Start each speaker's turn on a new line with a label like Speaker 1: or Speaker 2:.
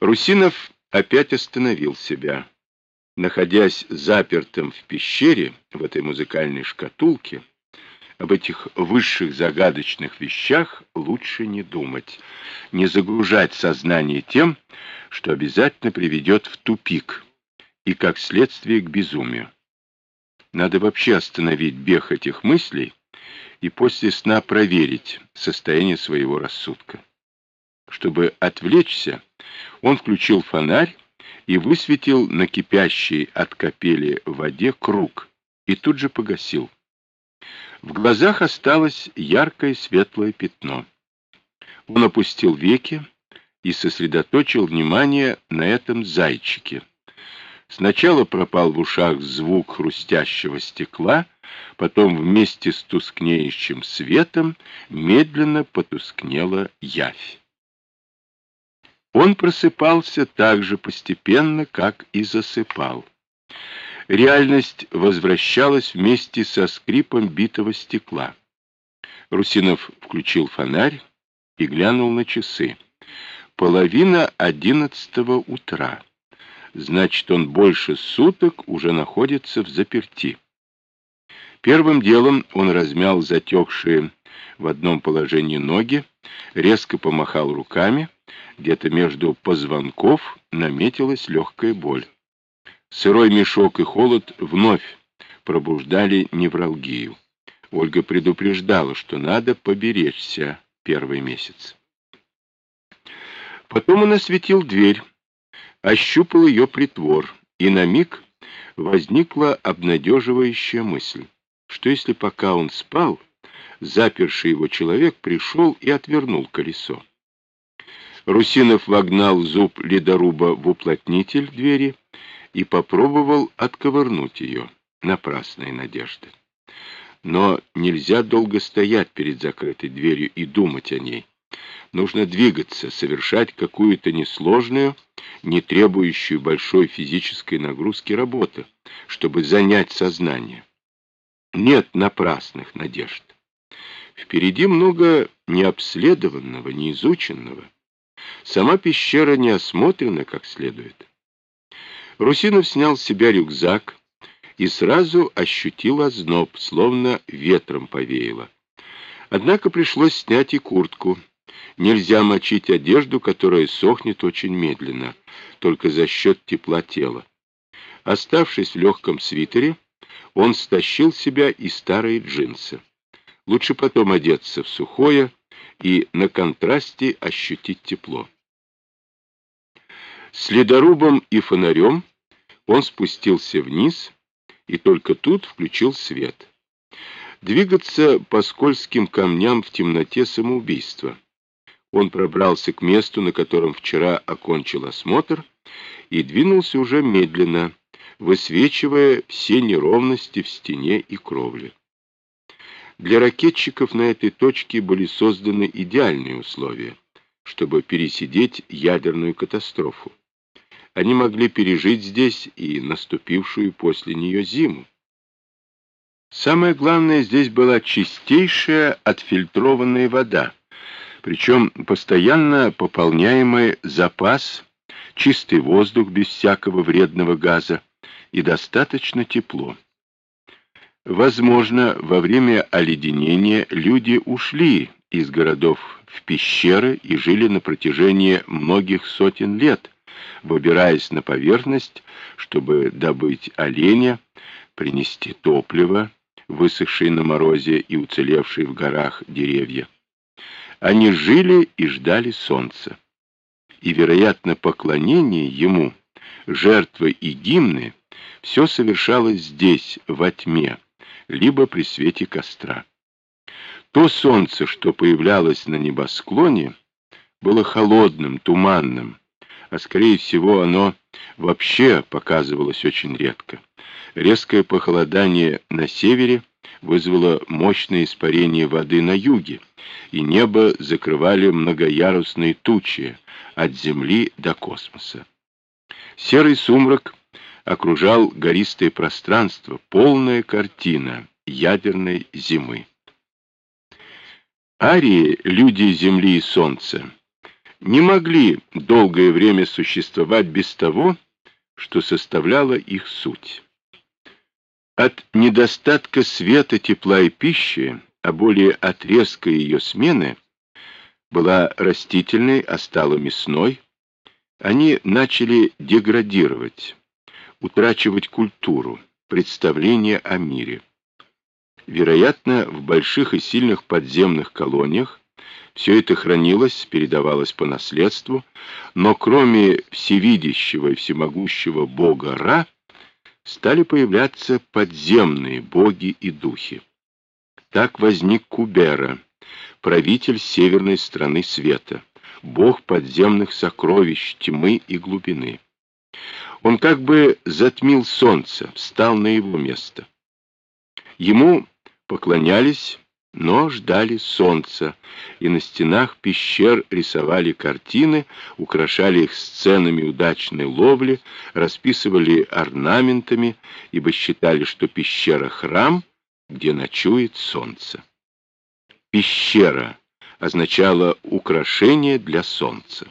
Speaker 1: Русинов опять остановил себя. Находясь запертым в пещере, в этой музыкальной шкатулке, об этих высших загадочных вещах лучше не думать, не загружать сознание тем, что обязательно приведет в тупик и, как следствие, к безумию. Надо вообще остановить бег этих мыслей и после сна проверить состояние своего рассудка. Чтобы отвлечься, он включил фонарь и высветил на кипящей от капели воде круг и тут же погасил. В глазах осталось яркое светлое пятно. Он опустил веки и сосредоточил внимание на этом зайчике. Сначала пропал в ушах звук хрустящего стекла, потом вместе с тускнеющим светом медленно потускнела явь. Он просыпался так же постепенно, как и засыпал. Реальность возвращалась вместе со скрипом битого стекла. Русинов включил фонарь и глянул на часы. Половина одиннадцатого утра. Значит, он больше суток уже находится в заперти. Первым делом он размял затекшие в одном положении ноги, резко помахал руками, где-то между позвонков наметилась легкая боль. Сырой мешок и холод вновь пробуждали невралгию. Ольга предупреждала, что надо поберечься первый месяц. Потом он осветил дверь, ощупал ее притвор, и на миг возникла обнадеживающая мысль, что если пока он спал, заперший его человек пришел и отвернул колесо. Русинов вогнал зуб ледоруба в уплотнитель двери и попробовал отковырнуть ее. Напрасная надежда. Но нельзя долго стоять перед закрытой дверью и думать о ней. Нужно двигаться, совершать какую-то несложную, не требующую большой физической нагрузки работу, чтобы занять сознание. Нет напрасных надежд. Впереди много необследованного, неизученного. Сама пещера не осмотрена как следует. Русинов снял с себя рюкзак и сразу ощутил озноб, словно ветром повеяло. Однако пришлось снять и куртку. Нельзя мочить одежду, которая сохнет очень медленно, только за счет тепла тела. Оставшись в легком свитере, он стащил себя и старые джинсы. Лучше потом одеться в сухое и на контрасте ощутить тепло. С ледорубом и фонарем он спустился вниз и только тут включил свет. Двигаться по скользким камням в темноте самоубийства. Он пробрался к месту, на котором вчера окончил осмотр, и двинулся уже медленно, высвечивая все неровности в стене и кровле. Для ракетчиков на этой точке были созданы идеальные условия, чтобы пересидеть ядерную катастрофу. Они могли пережить здесь и наступившую после нее зиму. Самое главное, здесь была чистейшая отфильтрованная вода, причем постоянно пополняемый запас, чистый воздух без всякого вредного газа и достаточно тепло. Возможно, во время оледенения люди ушли из городов в пещеры и жили на протяжении многих сотен лет, выбираясь на поверхность, чтобы добыть оленя, принести топливо, высохшие на морозе и уцелевшие в горах деревья. Они жили и ждали солнца. И, вероятно, поклонение ему, жертвы и гимны, все совершалось здесь, во тьме, либо при свете костра. То солнце, что появлялось на небосклоне, было холодным, туманным, а скорее всего оно вообще показывалось очень редко. Резкое похолодание на севере вызвало мощное испарение воды на юге, и небо закрывали многоярусные тучи от Земли до космоса. Серый сумрак окружал гористое пространство, полная картина ядерной зимы. Арии, люди Земли и Солнца, не могли долгое время существовать без того, что составляло их суть. От недостатка света, тепла и пищи, а более от резкой ее смены, была растительной, а стала мясной, они начали деградировать, утрачивать культуру, представление о мире. Вероятно, в больших и сильных подземных колониях все это хранилось, передавалось по наследству, но кроме всевидящего и всемогущего бога Ра, стали появляться подземные боги и духи. Так возник Кубера, правитель северной страны света, бог подземных сокровищ, тьмы и глубины. Он как бы затмил солнце, встал на его место. Ему поклонялись но ждали солнца, и на стенах пещер рисовали картины, украшали их сценами удачной ловли, расписывали орнаментами, ибо считали, что пещера — храм, где ночует солнце. Пещера означала украшение для солнца.